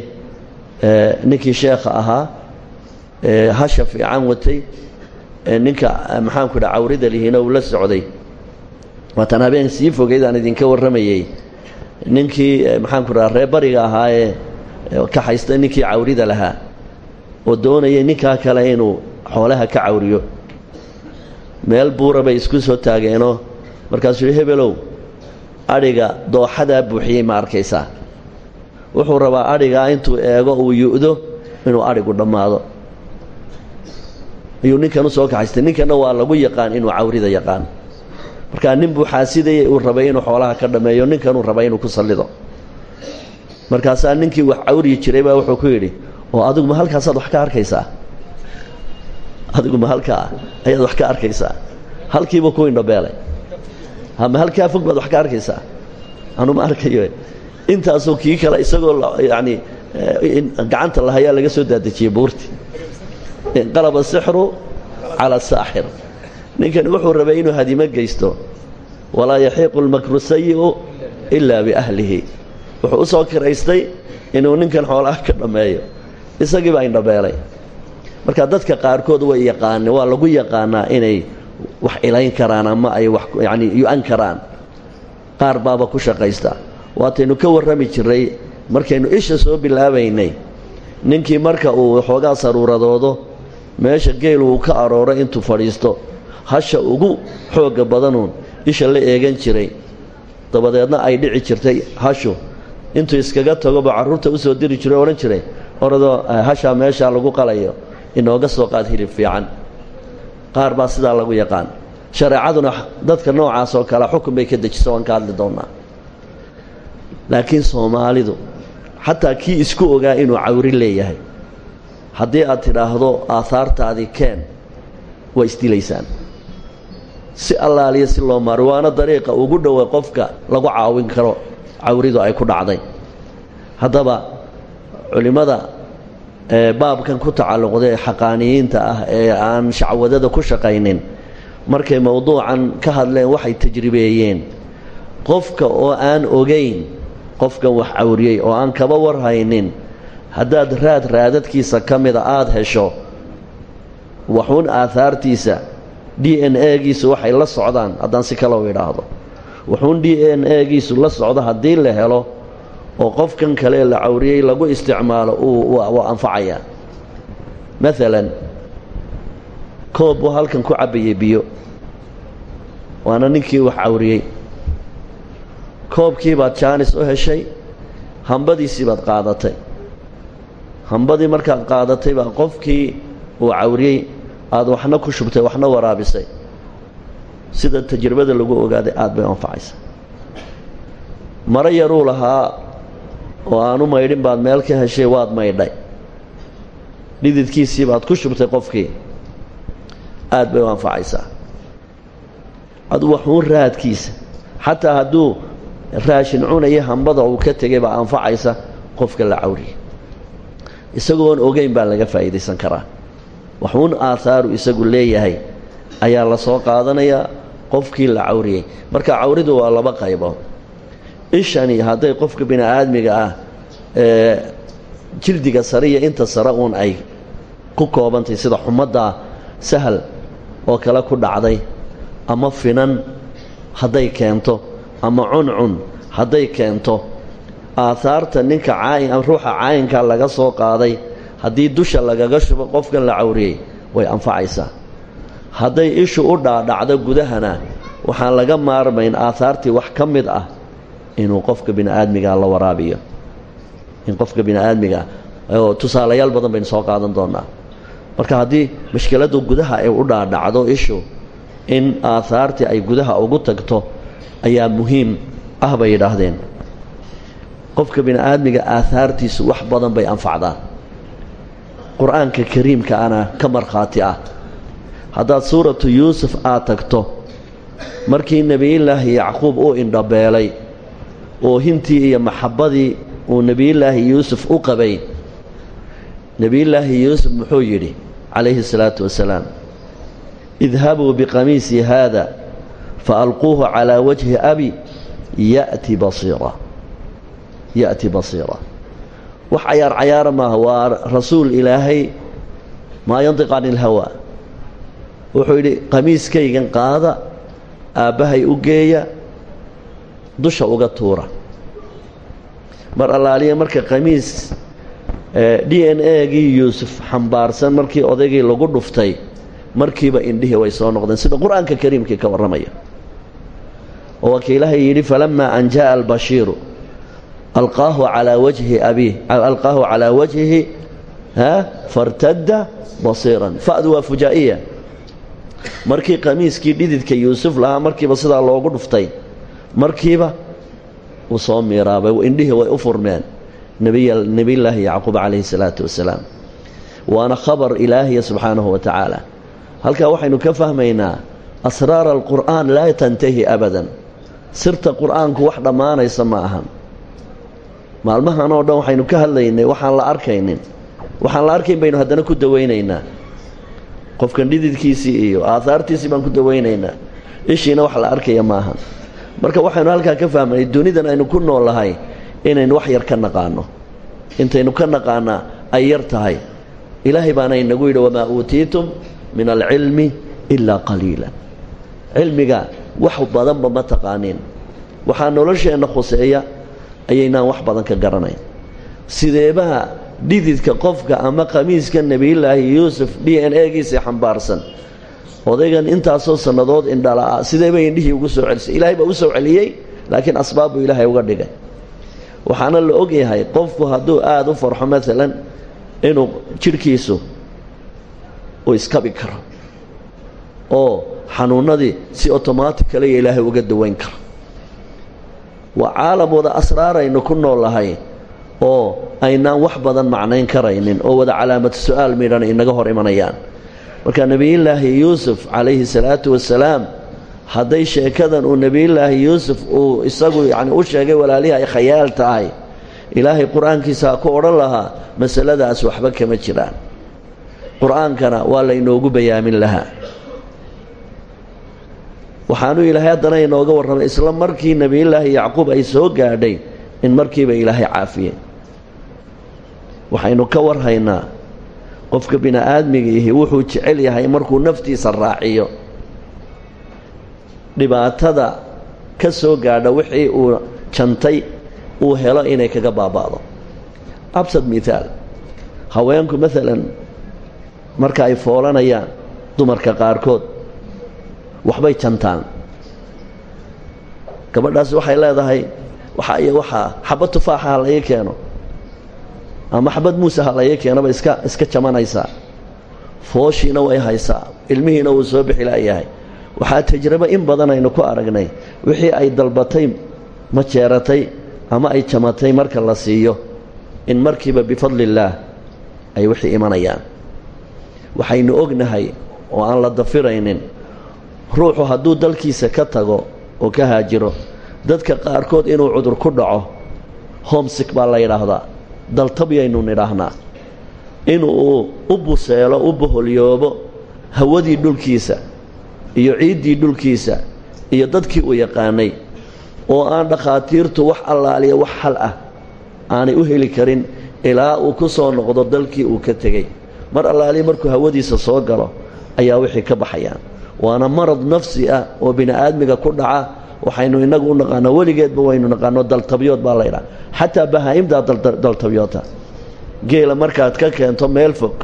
ninkii sheekha ahaa hasha fiican watay ninka maxaanku dha cawrida lihiina uu la socday. Waataan habeen sii fogeyd aan idinka warramayey ninkii maxaanku dhaha reer bariga ahaa ee ka haysta ninkii cawrida lahaa oo doonayay ninkaa kale inuu xoolaha ka cawriyo. Meel buura bay isku soo taageenoo markaasuu hebelow adhiga dooxadaa buuxiyey ma arkaysaa wuxuu rabaa adhigaa intuu eego uu yu'do inuu adhigu dhammaado. Ayuu ninkan u soo kaxaystay. Ninkanna waa lagu yaqaan inuu cawrida yaqaan. Markaa nin buu xaasidayay uu rabay inuu xoolaha ka dhammeeyo ninkanuu rabay inuu ku sallido. Markaasaa ninkii wax cawriyi jiray baa wuxuu ku yidhi oo adigu ma halkaasaad wax ka arkaysaa? Adigu ma halkaa ayaad wax ka arkaysaa? Halkiibuu ku indhabeelay ama halkaa fog baad wax ka arkaysaa? Anu ma arkayo intaasuu kii kale isagoo yacni gacanta lahayaa laga soo daadejiyey buurti inqalaba sixru cala saaxir. Ninkani wuxuu rabay inuu hadimo geysto. Walaa yaxiiqu lmakru sayi'u ilaa biahlihi. Wuxuu u soo kiraystay inuu ninkan xoolaha ka dhammeeyo isagii baa indhabeelay. Marka dadka qaarkood way yaqaane waa lagu yaqaanaa inay wax ilayn karaan ama ay wax yacni yu-an karaan. Qaar baaba ku shaqaysta waataynu ka warrami jiray markaynu isha soo bilaabaynay ninkii marka uu xoogaa saruuradoodo meesha geel uu ka arooro intuu fadhiisto hasha ugu xoogga badanuun isha la eegan jiray. Dabadeedna ay dhici jirtay hashu intuu iskaga tagoba carruurta u soo diri jiray o odhan jiray oradoo hashaa meeshaa lagu qalayo inooga soo qaad hilib fiican. Qaar baa sidaa lagu yaqaan. Shareecaduna dadka noocaas oo kale xukun bay ka dejiso waan ka hadli doonnaa laakiin soomaalidu xataa kii isku ogaa inuu cawri leeyahay. Haddii aad tidhaahdo aahaartaadii keen waa isdilaysaan. Si allaaliya si loo maaro waana dariiqa ugu dhowa qofka lagu caawin karo cawridu ay ku dhacday. Haddaba culimmada baabkan ku tacalluqda ee xaqaaniyiinta ah ee aan shacwadada ku shaqaynin markay mowduucan ka hadleen waxay tajribeeyeen. Qofka oo aan ogayn qofkan wax cawriyey oo aan kaba warhaynin haddaad raad raadadkiisa ka mida aada hesho waxuun aahaartiisa d n a-giisu waxay la socdaan haddaan si kale u idhaahdo. Wuxuun d n a-giisu la socdo haddii la helo oo qofkan kale la cawriyey lagu isticmaalo waa anfacayaa. Maalan koob buu halkan ku cabbayey biyo waana ninkii wax cawriyey koobkii baad jaanis u heshay hambadiisii baad qaadatay. Hambadii markaad qaadatay baa qofkii uu cawriyey aada waxna ku shubtay waxna waraabisay. Sida tajribada lagu ogaaday aada bay anfacaysa maro yaruu lahaa oo aanu maydhin baad meel ka heshay waad maydhay. Dhididkiisii baad ku shubtay qofkii aad bay u anfacaysaa adu waxuun raadkiisa xataa hadduu raashin cunaya hambada uu ka tegay baa anfacaysa qofka la cawriya isagoon ogeyn baa laga faa'iidaysan karaa. Waxuun aahaaru isagu leeyahay ayaa la soo qaadanayaa qofkii la cawriyey. Marka cawridu waa laba qaybood. Ishani hadday qofka bini aadmiga ah ee jildiga sare iyo inta sare uun ay ku koobantahy sida xumaddaa sahal oo kale ku dhacday ama finan hadday keento ama cuncun hadday keento. Aahaarta ninka caayin ruuxa caayinkaa laga soo qaaday haddii dusha lagaga shubo qofkan la cawriyey way anfacaysaa hadday ishu u dhaadhacdo gudahana waxaan laga maarmayn aahaartii wax ka mid ah inuu qofka bini aadmigaa la waraabiyo. In qofka bini aadmigaa oo tusaalayaal badan baynu soo qaadan doonaa. Marka haddii mashkiladdu gudaha ay u dhaadhacdo ishu in aahaartii ay gudaha ugu tagto ayaa muhiim ah bay yidhaahdeen. Qofka bini aadmiga aahaartiisu wax badan bay anfacdaan qur'aanka kariimka ana ka markhaati ah. Haddaad suuratu yuusuf aad tagto markii nebiyullaahi yacquub uu indhabeelay oo hintii iyo maxabbadii uu nebiyullaahi yuusuf u qabay nebiyullaahi yuusuf muxuu yidhi calayhi الsalaatu wasalaam idhabuu biqamiisii haada faalquuhu calaa wajhi abi ya'ti basiira ya'ti basiira wax cayaar cayaara maaha waa rasuul ilaahay maa yantiq can ilhawaa wuxuu yidhi qamiiskaygan qaada aabbahay u geeya dusha uga tuura mar allaaliya marka qamiis d n a-gii yuusuf xambaarsan markii odaygii lagu dhuftay markiiba indhihii way soo noqdeen sida qur'aanka kariimkii ka warramaya oo ilaahay yidhi falamaa an jaءa albashiiru alqaahu calaa wajhi abiih alqaahu calaa wajhihi fartadda basiiran fa'du waa fujaa'iya. Markii qamiiskii dhididka yuusuf lahaa markiiba sidaa loogu dhuftay markiiba uu soo miiraabay indhihii way u furmeen nebiyullaahi yacquub calayhi salaatu wasalaam. Waana khabar ilaahiya subxaanahu wa tacaala. Halkaa waxaynu ka fahmaynaa asraar alqur'aan laa tantahi abadan sirta qur'aanku wax dhammaanaysa ma ahan. Maalmahan oo dhan waxaynu ka hadlaynay waxaan la arkaynin. Waxaan la arkayn baynu haddana ku dawaynaynaa. Qofkan dhididkiisii iyo aahaartiisii baan ku dawaynaynaa. Ishiina wax la arkaya ma ahan. Marka waxaynu halkaa ka fahmanay dunidan aynu ku noolahay inaynu wax yar ka naqaano. Intaynu ka naqaanaa ay yar tahay. Ilaahay baana inagu yidhi wamaa uutiitum min alcilmi ilaa qaliila cilmiga wax badanba ma taqaaniin waxaa nolosheenna khuseeya ayaynaan wax badan ka garanayn. Sideebaa dhididka qofka ama qamiiska nebiyullaahi yuusuf d n a-giisii xambaarsan. Odaygan intaasoo sannadood indhalaa sidee bay indhihii ugu soo celisay ilaahay baa u soo celiyey laakiin asbaab buu ilaahay uga dhigay. Waxaana la ogyahay qofku hadduu aada u farxo maalan inuu jidhkiisu uu iskabi karo. Oo xanuunnadii si otomaatikaliya ilaahay uga dawayn karo. Waa caalam wada asraaraynu ku noolahay oo aynaan wax badan macnayn karaynin oo wada calaamatu su'aal midhan inaga hor imanayaan. Marka nebiyullaahi yuusuf calayhi salaatu wasalaam hadday sheekadan uu nebiyullaahi yuusuf uu isagu yacni u sheegay walaalihii ay khayaal tahay ilaahay qur'aankiisa ha ku odhan lahaa masaladaas waxba kama jiraan. Qur'aankana waa laynoogu bayaamin lahaa waxaanuu ilaahay haddana inooga warramay isla markii nebiyullaahi yacquub ay soo gaadhay in markiiba ilaahay caafiyey waxaynu ka warhaynaa qofka bini aadmigiihi wuxuu jecel yahay markuu naftiisa raaciyo. Dhibaatada ka soo gaadha wixii uu jantay uu helo inay kaga baaba'do absad mithaal haweenku maalan marka ay foolanayaan dumarka qaarkood waxbay jantaan. Gabadhaas waxay leedahay waxaa iyo waxaa xabad tufaaxa ha laga keeno. Ama xabad muuse ha laga keenaba iska iska jamanaysaa. Fooshiina way haysaa ilmihiina wuu soo bixi la'yahay waxaa tajrabo in badan aynu ku aragnay wixii ay dalbatay ma jeeratay ama ay jamatay marka la siiyo in markiiba bifadli illaah ay wixii imanayaan. Waxaynu ognahay oo aan la dafiraynin ruuxu hadduu dalkiisa ka tago oo ka haajiro dadka qaarkood inuu cudur ku dhaco homsik baa la yidhaahdaa. Daltabyaynu nidhaahnaa. Inuu u buseelo u boholyoobo hawadii dhulkiisa iyo ciiddii dhulkiisa iyo dadkii uu yaqaanay oo aan dhakhaatiirtu wax allaaliya wax xal ah aanay u heli karin ilaa uu ku soo noqdo dalkii uu ka tegey mar allaaliya markuu hawadiisa soo galo ayaa wixii ka baxayaan waana marad nafsi ah oo bini aadmiga ku dhaca waxaynu inagu u naqaano weligeedba waynu naqaano daltabyood baa laydhaha xataa bahaa'imdaa daltabyoota geela markaad ka keento meel fog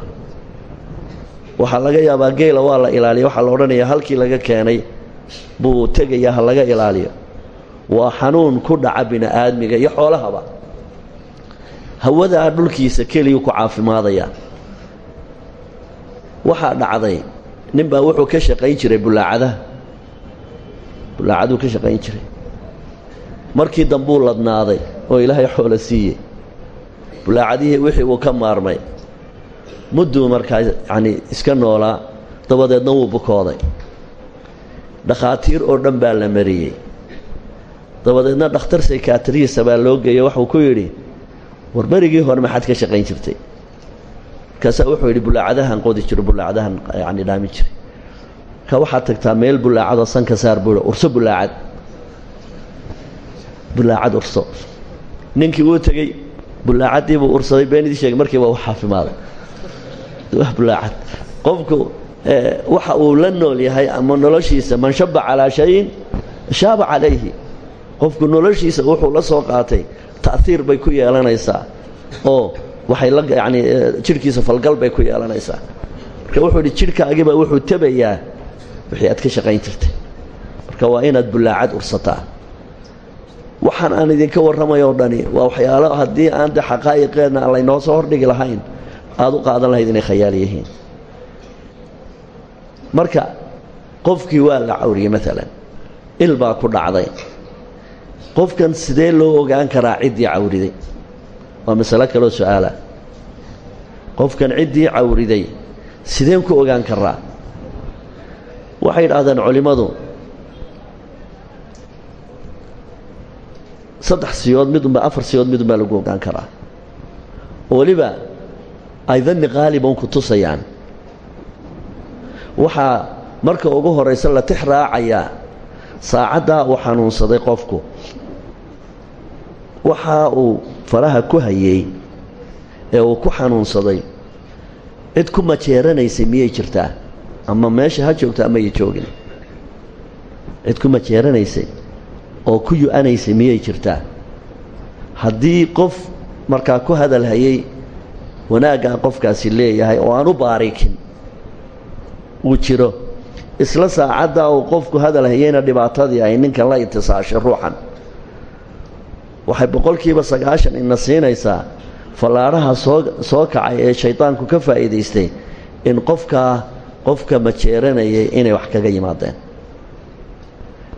waxaa laga yaabaa geela waa la ilaaliya waxaa la odhanayaa halkii laga keenay buu tegayaa ha laga ilaaliyo. Waa xanuun ku dhaca bini aadmiga iyo xoolahaba. Hawadaa dhulkiisa keliyuu ku caafimaadayaa waxaa dhacday nin baa wuxuu ka shaqayn jiray bulaacadaha bulaacaduu ka shaqayn jiray. Markii dambuu ladnaaday oo ilaahay xoolo siiyey bulaacadihii wixii uu ka maarmay mudduu markaa yacanii iska noolaa dabadeedna wuu bukooday. Dhakhaatiir oo dhan baa la mariyey. Dabadeedna dhakhtar saykaatirihiisa baa loo geeyo waxuu ku yidhi war berigii hore maxaad ka shaqayn jirtay markaasaa wuxuu yidhi bulaacadahan qodi jiro bulaacadahan yani dhaami jiray marka waxaad tagtaa meel bulaacadoo sanka saar buui urso bulaacad bulaacad urso. Ninkii wuu tegey bulaacadii buu ursaday beenidii sheegay markiiba u xaafimaaday. Bulaacad qofku waxa uu la nool yahay ama noloshiisa man shaba calaa shayin shaaba calayhi. Qofku noloshiisa wuxuu la soo qaatay ta'hiir bay ku yeelanaysaa. Oo waxay la yacni jidhkiisa falgal bay ku yeelanaysaa. Marka wuxuu idhi jidhkaagiba wuxuu tabayaa wixii aad ka shaqayn jirtay. Marka waa inaad bulaacad ursataa. Waxaan aan idinka warramayo o dhani waa waxyaalo haddii aan de xaqaa'iqeedna aan laynoo soo hordhigi lahayn aada u qaadan lahayd inay khayaal yihiin. Marka qofkii waa la cawriyey maalan il baa ku dhacday. Qofkan sidee loo ogaan karaa ciddii cawriday waa masalo kaloo su'aala. Qofkan ciddii cawriday sideen ku ogaan karaa waxay idhahdeen culimmadu saddex siyood midunba afar siyood midun baa lagu ogaan karaa. Oo weliba ay danni qaaliban ku tusayaan. Waxaa marka ugu horaysa la tix raacayaa saacaddaa uu xanuunsaday qofku. Waxa uu faraha ku hayey ee uu ku xanuunsaday. Cid ku majeeranaysay miyay jirtaa? Ama meesha ha joogto amayay joogin? Cid ku majeeranaysay oo ku yu-anaysay miyay jirtaa? Haddii qof markaa ku hadal hayey wanaaggaa qofkaasi leeyahay oo aan u baarikin uu jiro isla saacaddaa uu qofku hadal hayeyna dhibaatadii ay ninkan la itisaashay ruuxan waxay boqolkiiba sagaashan ina siinaysaa fallaadhaha soo soo kacay ee shaydaanku ka faa'iidaystay in qofkaa qofka majeeranayay inay wax kaga yimaadeen.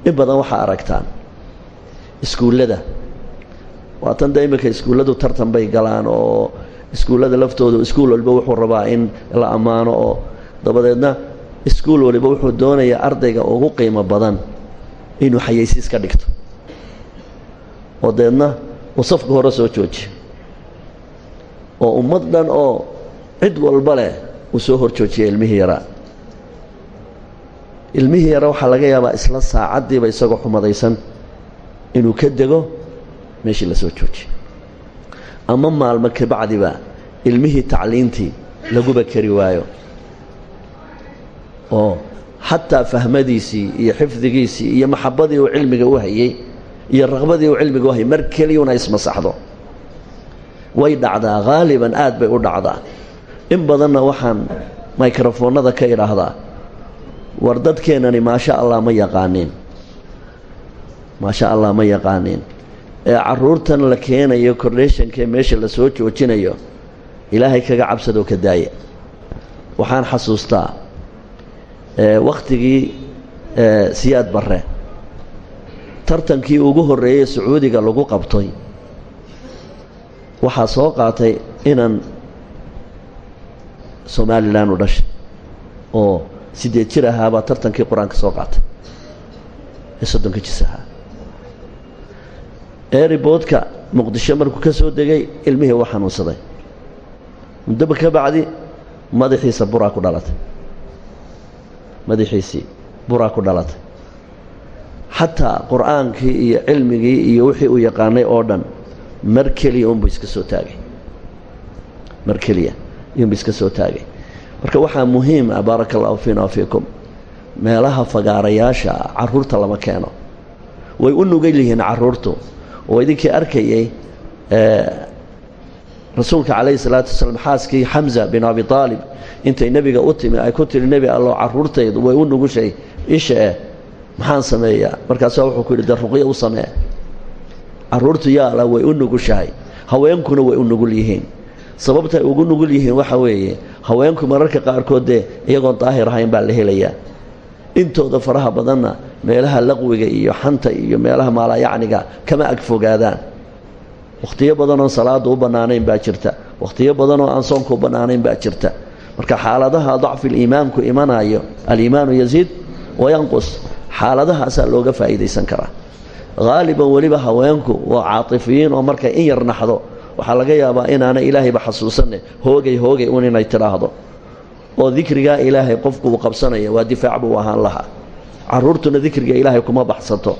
In badan waxaa aragtaan iskuullada. Waatan de iminka iskuulladu tartan bay galaan oo iskuullada laftooda iskuul waliba wuxuu rabaa in la ammaano oo dabadeedna iskuul waliba wuxuu doonayaa ardayga ugu qiimo badan inuu xayaysiis ka dhigto oo deedna uu safka hore soo joojiyo oo ummad dhan oo cid walba leh uu soo hor joojiya ilmihii yaraa ilmihii yara waxaa laga yaabaa isla saacaddiiba isagoo xumadaysan inuu ka dego meeshii la soo joojiyo ama maalmo kabacdiba ilmihii tacliintii laguba kari waayo. oo xataa fahmadiisii iyo xifdigiisii iyo maxabadii uu cilmiga u hayey iyo raqbadii uu cilmiga u hayay mar keliyuna ismasaxdo way dhacdaa haaliban aad bay u dhacdaa. In badanna waxaan microfoonnada ka idhaahdaa war dadkeennani maasha allah ma yaqaaniin. Maasha allah ma yaqaaniin. Ee carruurtan la keenayo kordheeshankee meesha la soo joojinayo ilaahay kaga cabsadoo ka daaya waxaan xasuustaa wakhtigii siyaad barre tartankii ugu horreeyey sacuudiga lagu qabtay waxaa soo qaatay inan somalilan u dhashay oo siddeed jir ahaabaa tartankii qur'aanka soo qaatay ee soddonka jis ahaa. Eeriboodka muqdisho markuu ka soo degay ilmihii u xanuunsaday. Muddoba ka bacdi madaxiisa buraa ku dhalatay. Madaxiisii buraa ku dhalatay xataa qur'aankii iyo cilmigii iyo wixii uu yaqaanay oo dhan mar keliya iska soo taagay. Mar keliya iska soo taagay. Marka waxaa muhiim ah baaraka allahu fiina wa fiikum meelaha fagaarayaasha carruurta lama keeno. Way u nugel yihiin carruurtu oo idinkii arkayay rasuulka calayhi salaatu wasalaam xaaskii xamza bin abi aalib intay nebiga u timi ay ku tihi nebi allo carruurtaydu way u nugushay isha eh maxaan sameeyaa? Markaasaa wuxuu ku yidhi de ruqyo u samee. Carruurtu yaalla way u nugushahay. Haweenkuna way u nugul yihiin. Sababtay ugu nugul yihiin waxa weeye haweenku mararka qaarkood dee iyagoon daahir ahayn baa la helayaa. Intooda faraha badanna meelaha laqwiga iyo xanta iyo meelaha maalayacniga kama ag fogaadaan. Wakhtiyo badanoon salaada u bannaanayn baa jirta. Wakhtiyo badanoo aan soonka u bannaanayn baa jirta. Marka xaaladaha dacfiliimaanku imanayo aliimaanu yasiid wayanqus xaaladahaasaa looga faa'iidaysan karaa. Haaliban weliba haweenku waa caatifiyiin oo markay in yar naxdo waxaa laga yaabaa inaana ilaahayba xasuusanne hoogay hoogay un inay tidhaahdo. Oo dikrigaa ilaahay qofku uu qabsanaya waa difaac buu ahaan lahaa. Caruurtuna dikriga ilaahay kuma baxsato.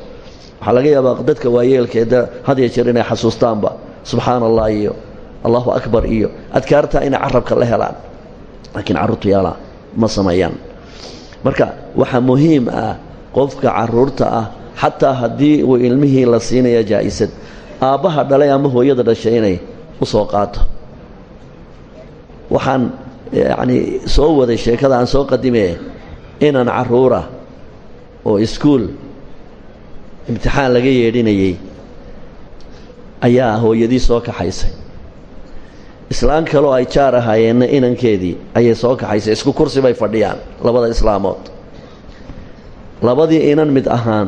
Waxaa laga yaabaa dadka waayeelkeeda had ya jeer inay xasuustaanba. Subxaana allah iyo allahu akbar iyo adkaartaa inay carabka la helaan. Laakiin carruurtu yaalla ma sameeyaan. Marka waxaa muhiim ah qofka carruurta ah xataa haddii uu ilmihii la siinaya jaa'isad aabbaha dhalay ama hooyada dhashay inay u soo qaato. Waxaan yacnii soo waday sheekada aan soo qadimee inaan carruura oo iskuul imtixaan laga yeedhinayey ayaa hooyadii soo kaxaysay. Islaan kaloo ay jaar ahaayeenna inankeedii ayay soo kaxaysay. Isku kursi bay fadhiyaan labada islaamood labadii inan mid ahaan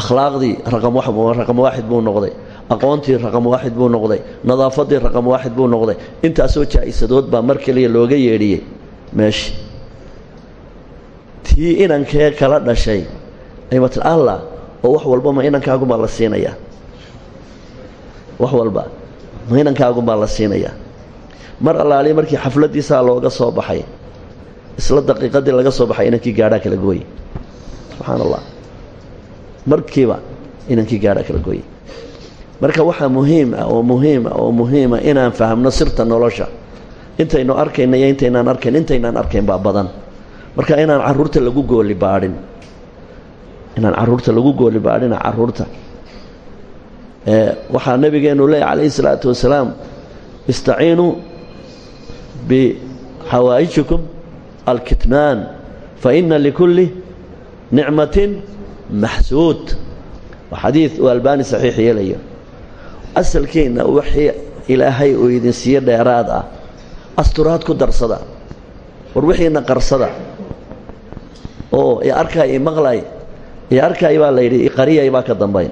akhlaaqdii raqam waaxid buu noqday aqoontii raqam waaxid buu noqday nadaafaddii raqam waaxid buu noqday. Intaasoo jaa'isadood baa mar kaliya looga yeedhiyey meeshii tii inankee kala dhashay aymatin allah oo wax walba ma inankaagumaa la siinayaa. Wax walba ma inankaagumaa la siinayaa. Mar allaali markii xafladdiisaa looga soo baxay isla daqiiqadii laga soo baxay inankii gaadhaa kala gooye subxaan allah markiiba inankii gaadhaa kala marka waxaa muhiim ah oo muhiima oo muhiima inaan fahamno sirta nolosha. Intaynu arkayna intaynaan arkayn intaynaan arkayn baa badan. Marka inaan carruurta lagu gooli baadhin. Inaan carruurta lagu gooli baadhina carruurta waxaa nabigeenu leeyay calayhi salaatu wasalaam istaciinuu bixawaa'ijikum alkitmaan fa ina likulli nicmatin maxsuud. Waa xadiid uu albaani saxiix yeelayo. Asalkeenna wixii ilaahay uu idin siiyo dheeraad ah. Asturaad ku darsada. War wixiina qarsada. Oo i arkay i maqlay. I arkay baa la yidhi iqariyay baa ka dambayn.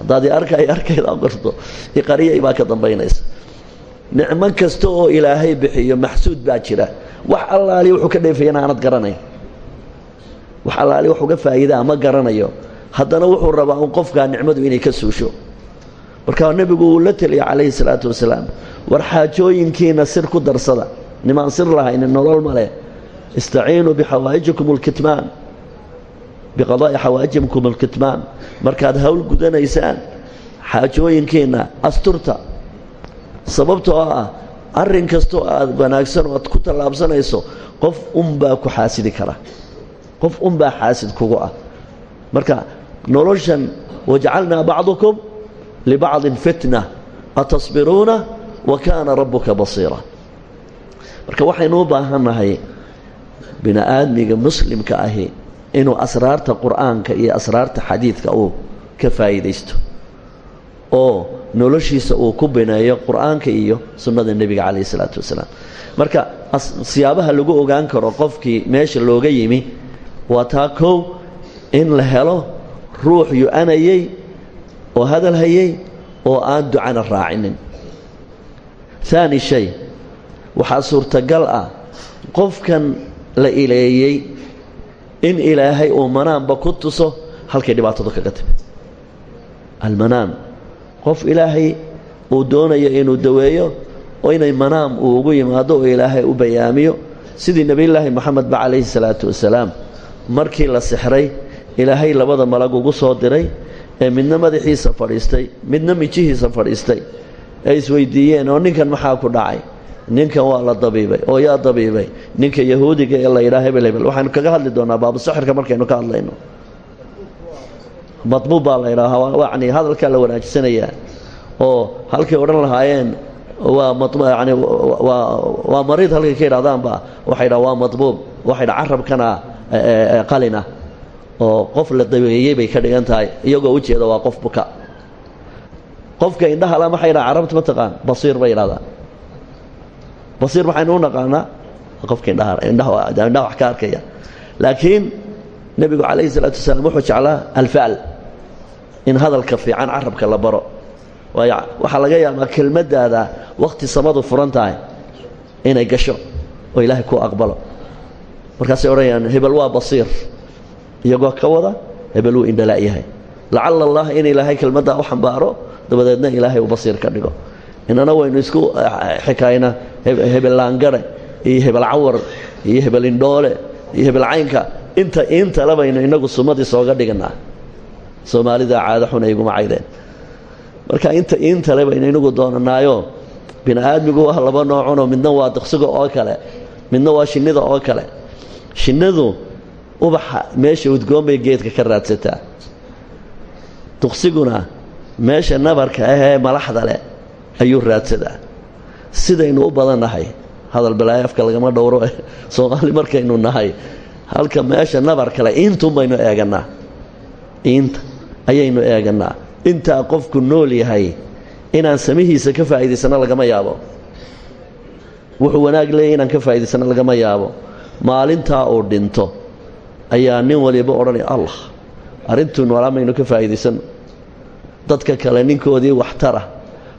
Haddaad i arkay arkayda qarto iqariyay baa ka dambaynaysa. Nicmo kasta oo ilaahay bixiyo maxsuud baa jira. Wax allaali wuxuu ka dheefayana aanad garanayn wax allaali wax uga faa'iidaa ma garanayo. Haddana wuxuu rabaa un qofkaa nicmadu inay ka suusho. Markaa nebigu uu la teliyay calayhi salaatu wasalaam war xaajooyinkiina sir ku darsada. Nimaan sir lahaynin nolol ma leh. Istaciinuu bixawaa'ijikum alkitmaan. Biqadaa'i xawaa'ijikum alkitmaan. Markaad hawl gudanaysaan xaajooyinkiinna asturta. Sababtoo ah arrin kastoo aad wanaagsan oo aad ku tallaabsanayso qof unbaa ku xaasidi kara qof unbaa xaasid kugu ah. Marka noloshan wajacalnaa bacdukum libacdin fitna atasbiruuna wa kaana rabbuka basiira. Marka waxaynu u baahannahay bini aadmiga muslimka ahi inuu asraarta qur'aanka iyo asraarta xadiidka uu ka faa'iidaysto oo noloshiisa uu ku bineeyo qur'aanka iyo sunnada nebiga calayh isalaatu wasalaam. Marka siyaabaha lagu ogaan karo qofkii meesha looga yimi waa taa kow in la helo ruux yu-anayey oo hadal hayay oo aan ducana raacinin. Haani shay waxaa suurtagal ah qofkan la ileeyey in ilaahay uu manaamba ku tuso halkay dhibaatadu kaga timi almanaam qof ilaahay uu doonayo inuu daweeyo oo inay manaam uu ugu yimaado oo ilaahay u bayaamiyo sidii nebiyulaahi moxamedba calayhi salaatu wasalaam markii la sixray ilaahay labada malag ugu soo diray ee midna madaxiisa fadhiistay midna mijihiisa fadhiistay ay isweydiiyeen oo ninkan maxaa ku dhacay? Ninkan waa la dabiibay oo yaa dabiibay. Ninka yahuudiga ee la yidhaha hebel hebel. Kaga hadli doonaa baabusaxirka markaynu ka hadlayno. Madbuub la yidhaha yani hadalkaa la wanaajisanayaa oo halkay odhan lahaayeen waa yani waa mariid halkay ka yidhahdaanba waxay dhaha waa madbuub waxay dha carabkana qalina oo qof la dabeeyey bay ka dhigan tahay iyagoo ujeeda waa qof buka. Qofka indhaha la maxay dhaha carabta ma taqaan basiir bay yidhahdaan. Basiir maxaynu u naqaanaa? Qofka indhaha indhaha wax ka arkaya. Laakiin nebigu calayhi salaatu wasalaam wuxuu jeclaa alfaal in hadalka fiican carabka la baro. Waayo waxaa laga yaabaa kelmaddaada wakhti samadu furan tahay inay gasho oo ilaahay ku aqbalo markaasay odhanayaan hebel waa basiir. Iyagoo ka wada hebel wuu indhalaa yahay. Lacala allah in ilaahay kelmaddaa u xambaaro dabadeedna ilaahay uu basiir ka dhigo. Inana waynu isku xikaayna hebel laangare iyo hebel cawar iyo hebel indhoole iyo hebel caynka. Inta iintale baynu inagu sumadii sooga dhiganaa. Soomaalida caado xun ay iguma caydeen. Marka inta iintale baynu inagu doonanaayo bini aadmigu waa laba noocunoo midna waa diqsiga oo kale midna waa shinnida oo kale shinnadu ubaxa meesha udgoon bay geedka ka raadsataa duqsiguna meesha nabarka ahee malaxda leh ayuu raadsadaa. Sidaynu u badannahay hadal balaayo afka lagama dhowro. Soomaali markaynu nahay halka meesha nabar kale iintun baynu eegannaa. Iinta ayaynu eegannaa. Intaa qofku nool yahay inaan samihiisa ka faa'iidaysano lagama yaabo. Wuxuu wanaag leeyahy inaan ka faa'idaysano lagama yaabo maalintaa uu dhinto ayaa nin waliba odhanaya allah arrintuu noolaa maynu ka faa'iidaysanno dadka kale ninkoodii waxtara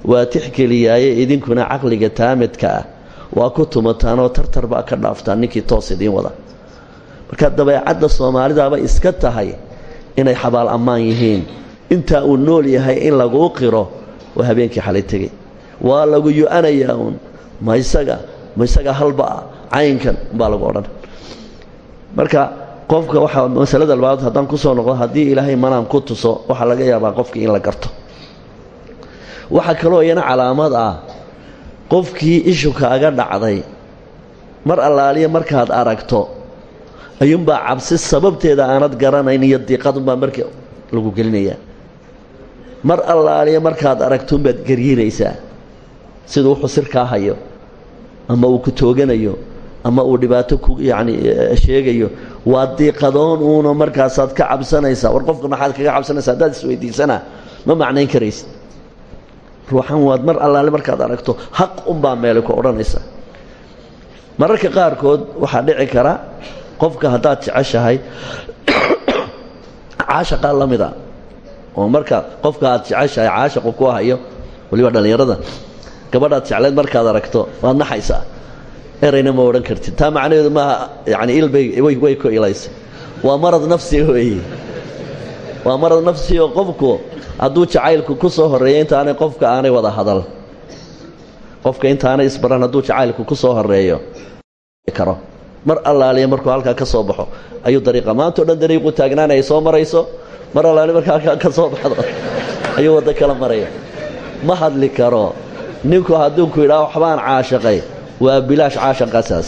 waa tixgeliyaaye idinkuna caqliga taamidka ah. Waa ku tumataanoo tartar baa ka dhaaftaan ninkii toos idiin wada. Marka dabeecadda soomaalidaaba iska tahay inay xabaal ammaan yihiin. Intaa uu nool yahay in laguu qiro waa habeenkii xalay tegey. Waa lagu yu-anayaa uun ma isaga ma halba'a caynkan umbaa lagu odhan. Marka qofka waxaa masalada labaad haddaan ku soo noqdo haddii ilaahay manaam ku tuso waxaa laga yaabaa qofkii in la garto. Waxaa kaloo iyana calaamad ah qofkii ishu kaaga dhacday mar allaaliya markaad aragto ayuunbaa cabsi sababteeda aanad garanayn iyo diiqadunbaa marka lagu gelinayaa. Mar allaaliya markaad aragtuunbaad gariiraysaa siduu wuxuu sirkaa hayo ama uu ku tooganayo ama uu dhibaato ku yacni sheegayo waa diiqadoon uuna markaasaad ka cabsanaysaa war qofka maxaad kaga cabsanaysaa haddaad isweydiisanaa ma macnayn karaysid. Ruuxan waad mar allaale markaad aragto haq unbaa meele ku odhanaysa. Mararka qaarkood waxaa dhici kara qofka haddaad jeceshahay caashaqaa la oo marka qofka aad jeceshahay caashaqu ku hayo waliba dhallinyarada gabadhaad jecleed markaad aragto waad naxaysaa erayna ma odhan kartid. Taa macnaheedu maaha yani ilbay way ku ilaysa waa marad nafsi weeye waa marad nafsi oo qofku hadduu jacaylku ku soo horreeyo intaanay qofka aanay wada hadal. Qofka intaanay isbaran hadduu jacaylku ku soo horreeyo karo. Mar allaaliya markuu halkaa ka soo baxo ayuu dariiqa maanta o dhan dariiqu taagnaan ay soo marayso? Mar allaaliya marka halkaa ka soo baxdo? Ayuu waddo kala maraya. Ma hadli karo. Ninku hadduu ku yidhaha waxbaan caashaqay waa bilaash caashaqaasaas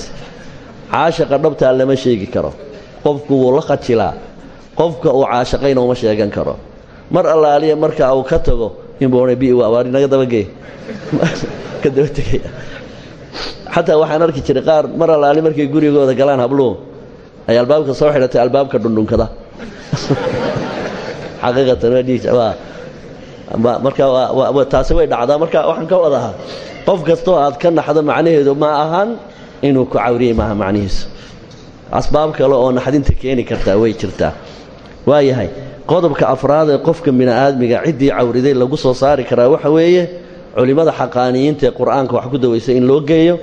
caashaqa dhabtaa lama sheegi karo. Qofku wuu la khajilaa qofka uu caashaqayna uma sheegan karo. Mar allaaliya marka uu ka tago inbuu odhan bi waari naga dabagee ka daba tegaya xataa waxaan arki jiray qaar mar allaali markay gurigooda galaan habluhu ay albaabka soo xidhatay albaabka dhundhunkada. Xaqiiqatan waa dhihi waa marka taasi way dhacdaa. Marka waxaan ka wadahaa qof kastoo aad ka naxdo macnaheedu ma ahan inuu ku cawriyey maaha macnihiisu. Asbaab kale oo naxdinta keeni kartaa way jirtaa. Waayahay qodobka afraad ee qofka bini'aadmiga ciddii cawriday lagu soo saari karaa waxa weeye culimmada xaqaaniyiinta ee qur'aanka wax ku dawaysay in loo geeyo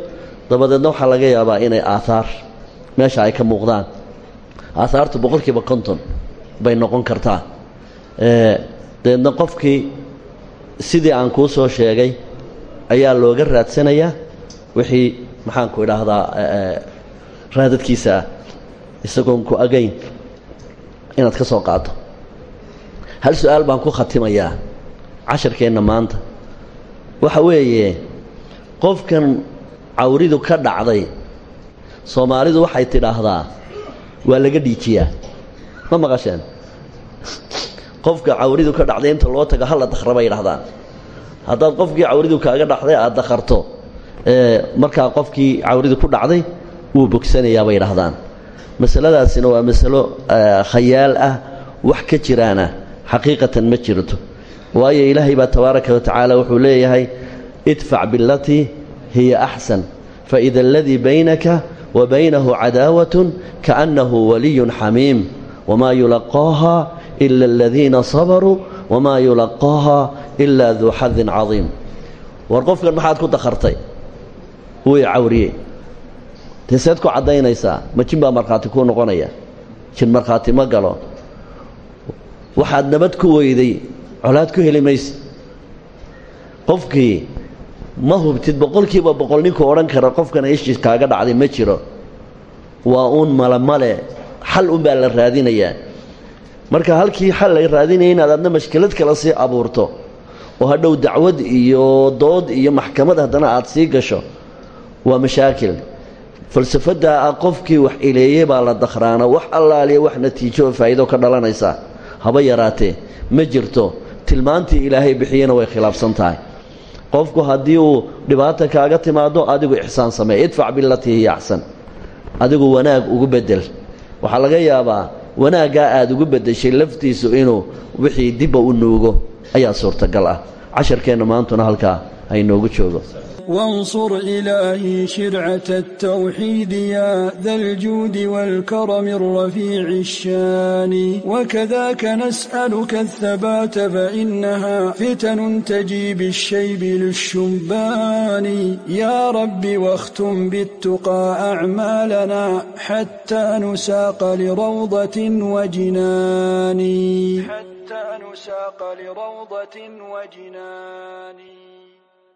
dabadeedna waxaa laga yaabaa inay aahaar meesha ay ka muuqdaan. Aahaartu boqolkiiba konton bay noqon kartaa. Dabeedna qofkii sidii aan kuu soo sheegay ayaa looga raadsanayaa wixii maxaanku idhaahdaa raadadkiisa ah. Isagoon ku agayn inaad ka soo qaado hal su'aal baan ku khatimayaa casharkeenna maanta. Waxa weeye qofkan cawridu ka dhacday soomaalidu waxay tidhaahdaa waa laga dhiijiyaa. Ma maqasheen? Qofka cawridu ka dhacday inta loo tago hala dakra bay yidhahdaan haddaad qofkii cawridu kaaga dhacday aad dakharto markaa qofkii cawridu ku dhacday wuu bogsanayaa bay yidhahdaan masaladaasina waa masalo khayaal ah wax ka jiraana xaqiiqatan ma jirto. Waayo ilaahay baa tabaaraka wa tacaala wuxuu leeyahay idfac bilatii hiya axsan faida aladii baynaka wa baynahu cadaawatun kaannahu waliyun xamiim wamaa yulaqaaha ila aladiina sabaruu wamaa yulaqaaha ilaa duu xadin cadiim war qofkan maxaad ku dakhartay wuu i cawriyey. Ku caddaynaysaa ma jin baa markhaati kuu noqonaya? Jin markhaati ma galo. Waxaad nabad ku weyday colaad ku heli mayse qofkii ma hubtid boqolkiiba boqol ninkuu odhan kara qofkan ishii kaaga dhacday ma jiro. Waa uun malemale xal unbaa la raadinayaa. Marka halkii xal la raadinaya inaad adna mashkilad kale sii abuurto oo hadhow dacwad iyo dood iyo maxkamad haddana aad sii gasho waa mashaakil. Falsafaddaa ah qofkii wax ileeyey baa la dakhraana wax allaaliya wax natiijo oo faa'iido ka dhalanaysa. Haba yaraatee ma jirto. Tilmaantii ilaahay bixiyena way khilaafsan tahay. Qofku haddii uu dhibaata kaaga timaado adigu ixsaan samee. Idfac bilatii hiya axsan. Adigu wanaag ugu beddel. Waxaa laga yaabaa wanaaggaa aad ugu beddeshay laftiisu inuu wixii dibba u nuugo ayaa suurtagal ah. Casharkeennu maantuna halkaa hainoogu joogo. Wاnsur ilaahi shircaة التwxiid ya da اljuud wاlkarm الrafiic الshani wkadaka nasأlka الhabaat fainaha fitan taji bالshayb lلshubani ya rabi wاkhtum bالتuqى acmaalana xatى nusaaqa lirawdaة wajinaani حتى لروضة وجنان